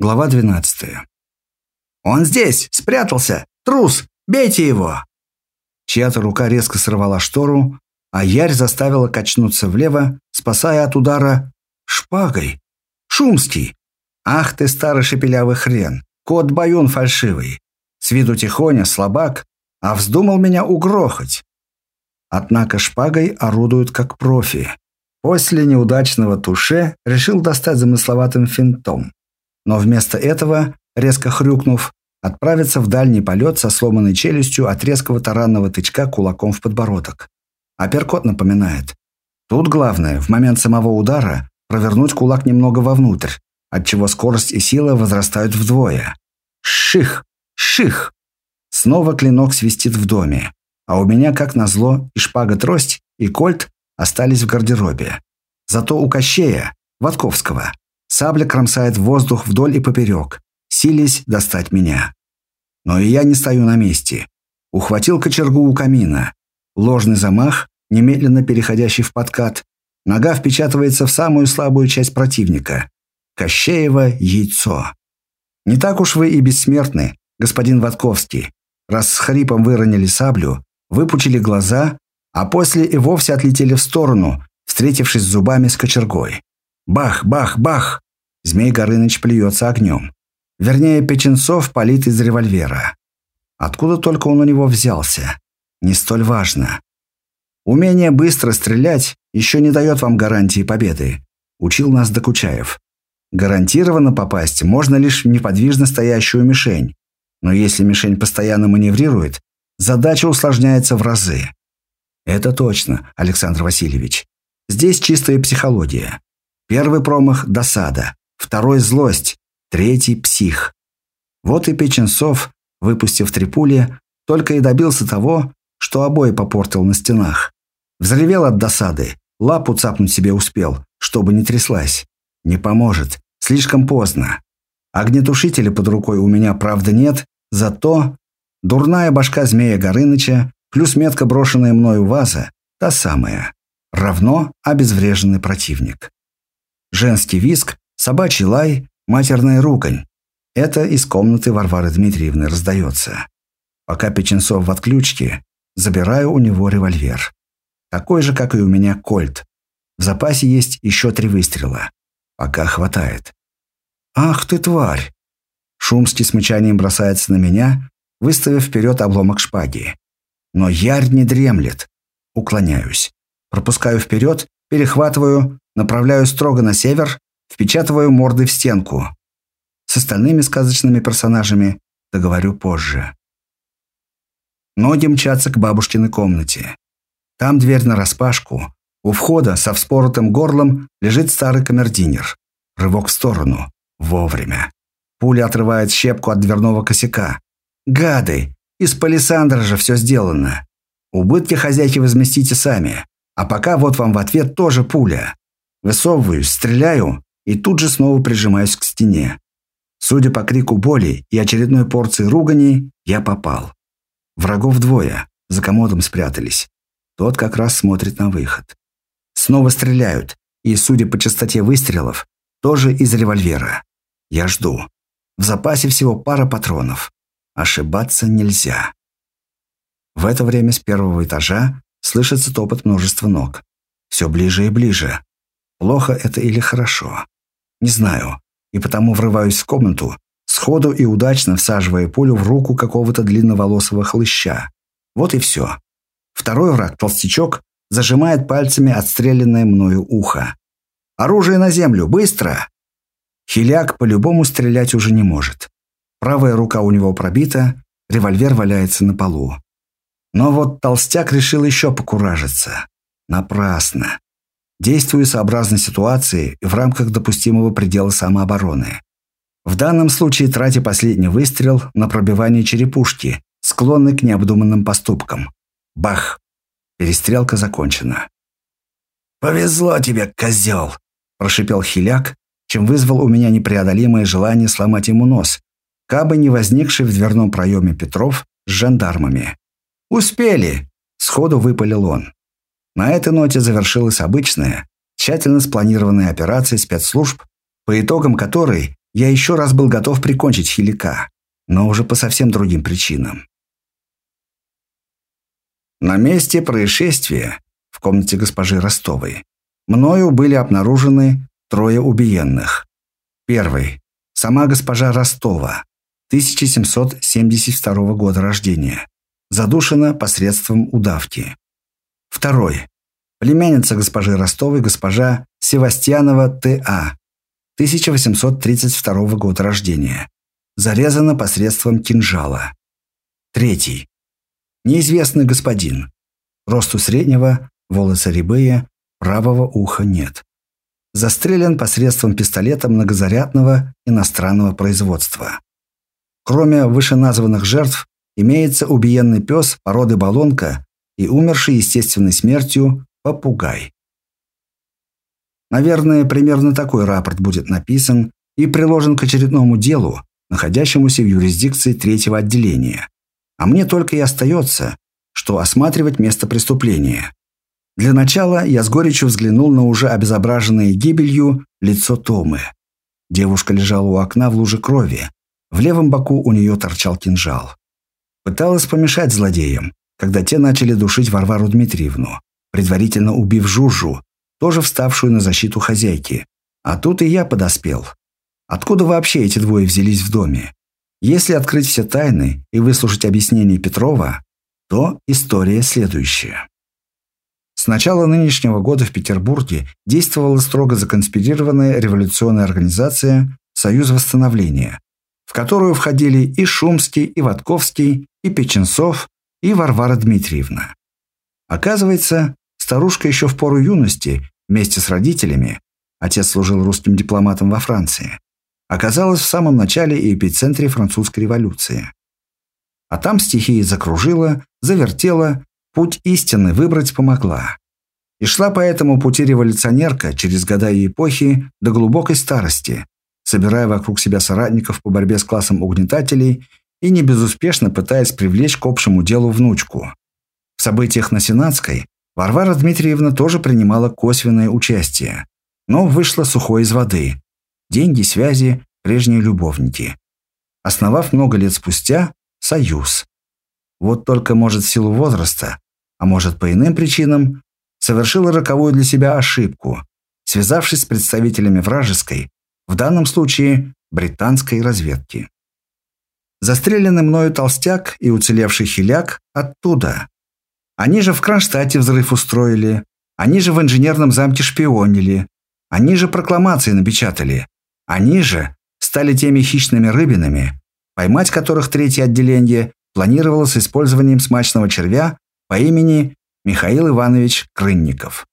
Глава 12. «Он здесь! Спрятался! Трус! Бейте его!» Чья-то рука резко сорвала штору, а Ярь заставила качнуться влево, спасая от удара шпагой. «Шумский! Ах ты, старый шепелявый хрен! Кот-баюн фальшивый! С виду тихоня, слабак, а вздумал меня угрохать!» Однако шпагой орудует как профи. После неудачного туше решил достать замысловатым финтом но вместо этого, резко хрюкнув, отправиться в дальний полет со сломанной челюстью от резкого таранного тычка кулаком в подбородок. Апперкот напоминает. Тут главное, в момент самого удара, провернуть кулак немного вовнутрь, отчего скорость и сила возрастают вдвое. Ших! Ших! Снова клинок свистит в доме, а у меня, как назло, и шпага-трость, и кольт остались в гардеробе. Зато у Кощея, Ватковского, Сабля кромсает воздух вдоль и поперек, сились достать меня. Но и я не стою на месте. Ухватил кочергу у камина. Ложный замах, немедленно переходящий в подкат. Нога впечатывается в самую слабую часть противника. Кощеево яйцо. Не так уж вы и бессмертны, господин Ватковский, раз с хрипом выронили саблю, выпучили глаза, а после и вовсе отлетели в сторону, встретившись зубами с кочергой. Бах, бах, бах! Змей Горыныч плюется огнем. Вернее, Печенцов палит из револьвера. Откуда только он у него взялся? Не столь важно. Умение быстро стрелять еще не дает вам гарантии победы, учил нас Докучаев. Гарантированно попасть можно лишь в неподвижно стоящую мишень. Но если мишень постоянно маневрирует, задача усложняется в разы. Это точно, Александр Васильевич. Здесь чистая психология. Первый промах – досада второй – злость, третий – псих. Вот и Печенцов, выпустив три пули, только и добился того, что обои попортил на стенах. Взревел от досады, лапу цапнуть себе успел, чтобы не тряслась. Не поможет, слишком поздно. Огнетушителя под рукой у меня, правда, нет, зато дурная башка змея Горыныча плюс метко брошенная мною ваза, та самая, равно обезвреженный противник. Женский виск Собачий лай, матерная ругань. Это из комнаты Варвары Дмитриевны раздается. Пока Печенцов в отключке, забираю у него револьвер. Такой же, как и у меня кольт. В запасе есть еще три выстрела. Пока хватает. «Ах ты, тварь!» Шумский с мычанием бросается на меня, выставив вперед обломок шпаги. Но ярь не дремлет. Уклоняюсь. Пропускаю вперед, перехватываю, направляю строго на север, впечатываю морды в стенку. С остальными сказочными персонажами договорю позже. Ноги мчатся к бабушкиной комнате. Там дверь нараспашку. У входа со вспоротым горлом лежит старый камердинер. Рывок в сторону. Вовремя. Пуля отрывает щепку от дверного косяка. Гады! Из палисандра же все сделано. Убытки хозяйки возместите сами. А пока вот вам в ответ тоже пуля. Высовываюсь, стреляю, и тут же снова прижимаюсь к стене. Судя по крику боли и очередной порции ругани, я попал. Врагов двое, за комодом спрятались. Тот как раз смотрит на выход. Снова стреляют, и, судя по частоте выстрелов, тоже из револьвера. Я жду. В запасе всего пара патронов. Ошибаться нельзя. В это время с первого этажа слышится топот множества ног. Все ближе и ближе. Плохо это или хорошо? Не знаю. И потому врываюсь в комнату, сходу и удачно всаживая пулю в руку какого-то длинноволосого хлыща. Вот и все. Второй враг, толстячок, зажимает пальцами отстрелянное мною ухо. «Оружие на землю! Быстро!» Хиляк по-любому стрелять уже не может. Правая рука у него пробита, револьвер валяется на полу. Но вот толстяк решил еще покуражиться. Напрасно. Действую сообразно ситуации и в рамках допустимого предела самообороны. В данном случае тратя последний выстрел на пробивание черепушки, склонный к необдуманным поступкам. Бах! Перестрелка закончена. «Повезло тебе, козел!» – прошипел Хиляк, чем вызвал у меня непреодолимое желание сломать ему нос, кабы не возникший в дверном проеме Петров с жандармами. «Успели!» – сходу выпалил он. На этой ноте завершилась обычная, тщательно спланированная операция спецслужб, по итогам которой я еще раз был готов прикончить Хилика, но уже по совсем другим причинам. На месте происшествия, в комнате госпожи Ростовой, мною были обнаружены трое убиенных. Первый. Сама госпожа Ростова, 1772 года рождения. Задушена посредством удавки. Второй. Племянница госпожи Ростовой, госпожа Севастьянова Т.А., 1832 года рождения. Зарезана посредством кинжала. Третий. Неизвестный господин. Росту среднего, волосы рябые, правого уха нет. Застрелен посредством пистолета многозарядного иностранного производства. Кроме вышеназванных жертв, имеется убиенный пес породы балонка и умерший естественной смертью попугай. Наверное, примерно такой рапорт будет написан и приложен к очередному делу, находящемуся в юрисдикции третьего отделения. А мне только и остается, что осматривать место преступления. Для начала я с горечью взглянул на уже обезображенное гибелью лицо Томы. Девушка лежала у окна в луже крови. В левом боку у нее торчал кинжал. Пыталась помешать злодеям, когда те начали душить Варвару Дмитриевну, предварительно убив Жужу, тоже вставшую на защиту хозяйки. А тут и я подоспел. Откуда вообще эти двое взялись в доме? Если открыть все тайны и выслушать объяснение Петрова, то история следующая. С начала нынешнего года в Петербурге действовала строго законспирированная революционная организация «Союз восстановления», в которую входили и Шумский, и Ватковский, и Печенцов, и Варвара Дмитриевна. Оказывается, старушка еще в пору юности, вместе с родителями, отец служил русским дипломатом во Франции, оказалась в самом начале и эпицентре французской революции. А там стихия закружила, завертела, путь истины выбрать помогла. И шла по этому пути революционерка через года и эпохи до глубокой старости, собирая вокруг себя соратников по борьбе с классом угнетателей и не безуспешно пытаясь привлечь к общему делу внучку. В событиях на Сенатской Варвара Дмитриевна тоже принимала косвенное участие, но вышла сухой из воды. Деньги, связи, прежние любовники. Основав много лет спустя союз. Вот только, может, в силу возраста, а может, по иным причинам, совершила роковую для себя ошибку, связавшись с представителями вражеской, в данном случае британской разведки. Застреленный мною толстяк и уцелевший хиляк оттуда. Они же в Кронштадте взрыв устроили, они же в инженерном замке шпионили, они же прокламации напечатали, они же стали теми хищными рыбинами, поймать которых третье отделение планировало с использованием смачного червя по имени Михаил Иванович Крынников.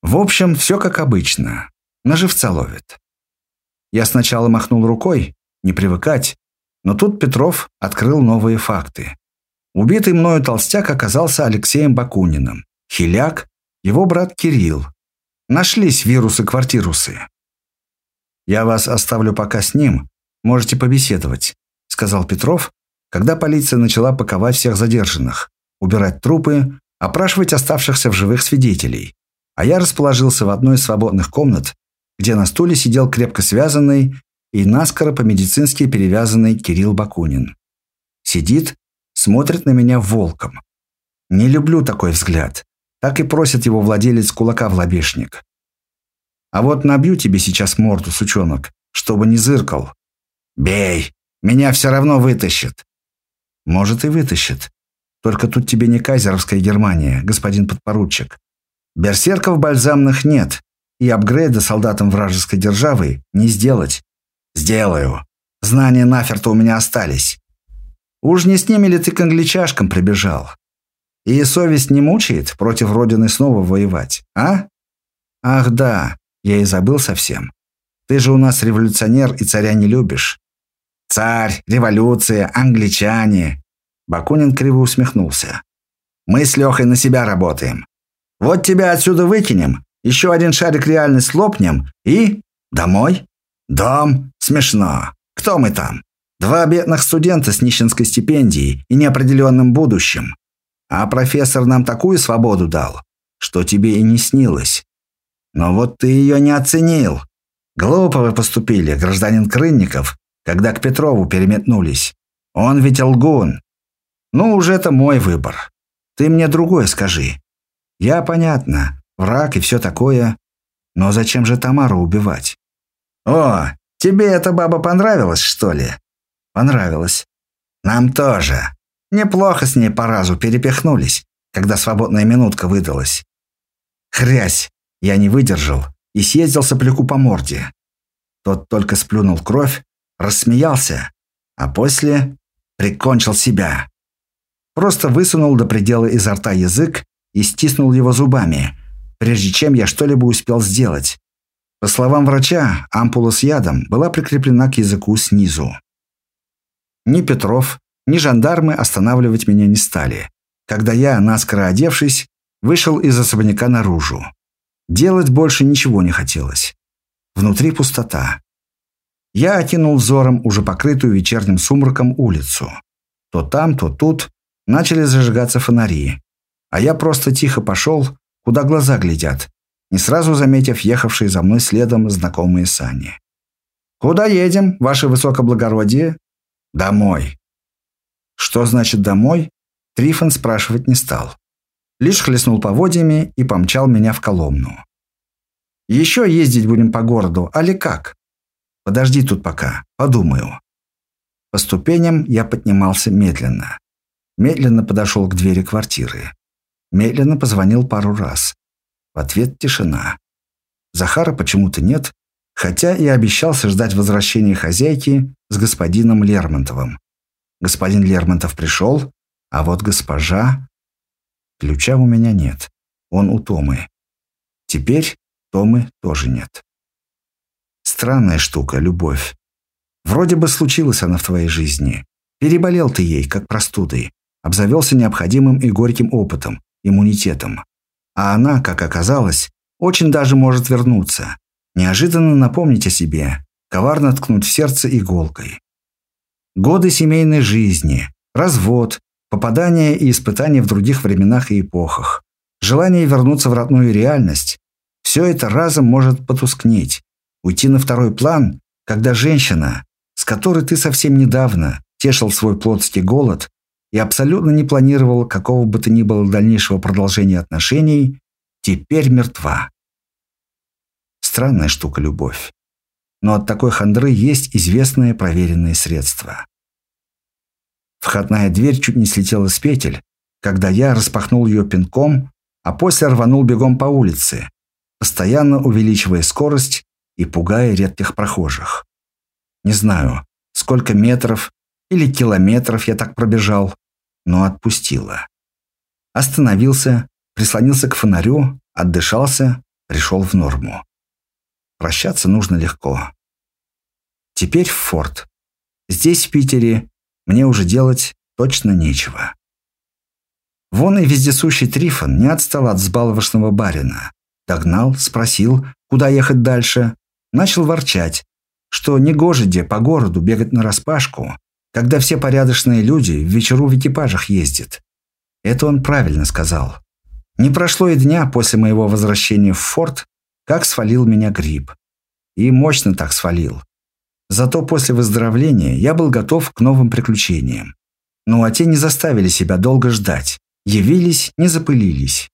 В общем, все как обычно. На живца ловит. Я сначала махнул рукой, не привыкать, но тут Петров открыл новые факты. Убитый мною толстяк оказался Алексеем Бакуниным. Хиляк – его брат Кирилл. Нашлись вирусы-квартирусы. «Я вас оставлю пока с ним. Можете побеседовать», – сказал Петров, когда полиция начала паковать всех задержанных, убирать трупы, опрашивать оставшихся в живых свидетелей. А я расположился в одной из свободных комнат, где на стуле сидел крепко связанный и наскоро по-медицински перевязанный Кирилл Бакунин. Сидит, смотрит на меня волком. Не люблю такой взгляд. Так и просит его владелец кулака в лобешник. А вот набью тебе сейчас морду, сучонок, чтобы не зыркал. Бей, меня все равно вытащит. Может и вытащит. Только тут тебе не кайзеровская Германия, господин подпоручик. Берсерков бальзамных нет, и апгрейда солдатам вражеской державы не сделать. Сделаю. Знания наферто у меня остались. Уж не с ними ли ты к англичашкам прибежал? И совесть не мучает против родины снова воевать, а? Ах да, я и забыл совсем. Ты же у нас революционер и царя не любишь. Царь, революция, англичане. Бакунин криво усмехнулся. Мы с Лехой на себя работаем. Вот тебя отсюда выкинем, еще один шарик реальность лопнем и... Домой? Дом? Смешно. Кто мы там? Два бедных студента с нищенской стипендией и неопределенным будущим. А профессор нам такую свободу дал, что тебе и не снилось. Но вот ты ее не оценил. Глупо вы поступили, гражданин Крынников, когда к Петрову переметнулись. Он ведь лгун. Ну, уже это мой выбор. Ты мне другое скажи. Я, понятно, враг и все такое. Но зачем же Тамару убивать? О, тебе эта баба понравилась, что ли? Понравилась. Нам тоже. Неплохо с ней по разу перепихнулись, когда свободная минутка выдалась. Хрясь, я не выдержал и съездил сопляку по морде. Тот только сплюнул кровь, рассмеялся, а после прикончил себя. Просто высунул до предела изо рта язык и стиснул его зубами, прежде чем я что-либо успел сделать. По словам врача, ампула с ядом была прикреплена к языку снизу. Ни Петров, ни жандармы останавливать меня не стали, когда я, наскоро одевшись, вышел из особняка наружу. Делать больше ничего не хотелось. Внутри пустота. Я окинул взором уже покрытую вечерним сумраком улицу. То там, то тут начали зажигаться фонари. А я просто тихо пошел, куда глаза глядят, не сразу заметив ехавшие за мной следом знакомые сани. «Куда едем, ваше высокоблагородие?» «Домой». Что значит «домой»? Трифон спрашивать не стал. Лишь хлестнул поводьями и помчал меня в Коломну. «Еще ездить будем по городу, али как?» «Подожди тут пока, подумаю». По ступеням я поднимался медленно. Медленно подошел к двери квартиры. Медленно позвонил пару раз. В ответ тишина. Захара почему-то нет, хотя и обещался ждать возвращения хозяйки с господином Лермонтовым. Господин Лермонтов пришел, а вот госпожа... Ключа у меня нет. Он у Томы. Теперь Томы тоже нет. Странная штука, любовь. Вроде бы случилась она в твоей жизни. Переболел ты ей, как простудой. Обзавелся необходимым и горьким опытом, иммунитетом. А она, как оказалось, очень даже может вернуться. Неожиданно напомнить о себе, коварно ткнуть в сердце иголкой. Годы семейной жизни, развод, попадания и испытания в других временах и эпохах, желание вернуться в родную реальность – все это разом может потускнеть, уйти на второй план, когда женщина, с которой ты совсем недавно тешил свой плотский голод и абсолютно не планировал какого бы то ни было дальнейшего продолжения отношений, теперь мертва. Странная штука любовь. Но от такой хандры есть известные проверенные средства. Входная дверь чуть не слетела с петель, когда я распахнул ее пинком, а после рванул бегом по улице, постоянно увеличивая скорость и пугая редких прохожих. Не знаю, сколько метров или километров я так пробежал, но отпустила. Остановился, прислонился к фонарю, отдышался, пришел в норму. Прощаться нужно легко. Теперь в форт. Здесь, в Питере, мне уже делать точно нечего. Вон и вездесущий Трифон не отстал от взбаловошного барина. Догнал, спросил, куда ехать дальше. Начал ворчать, что не гоже где по городу бегать на распашку, когда все порядочные люди в вечеру в экипажах ездят. Это он правильно сказал. Не прошло и дня после моего возвращения в форт, как свалил меня грипп. И мощно так свалил. Зато после выздоровления я был готов к новым приключениям. Ну а те не заставили себя долго ждать. Явились, не запылились.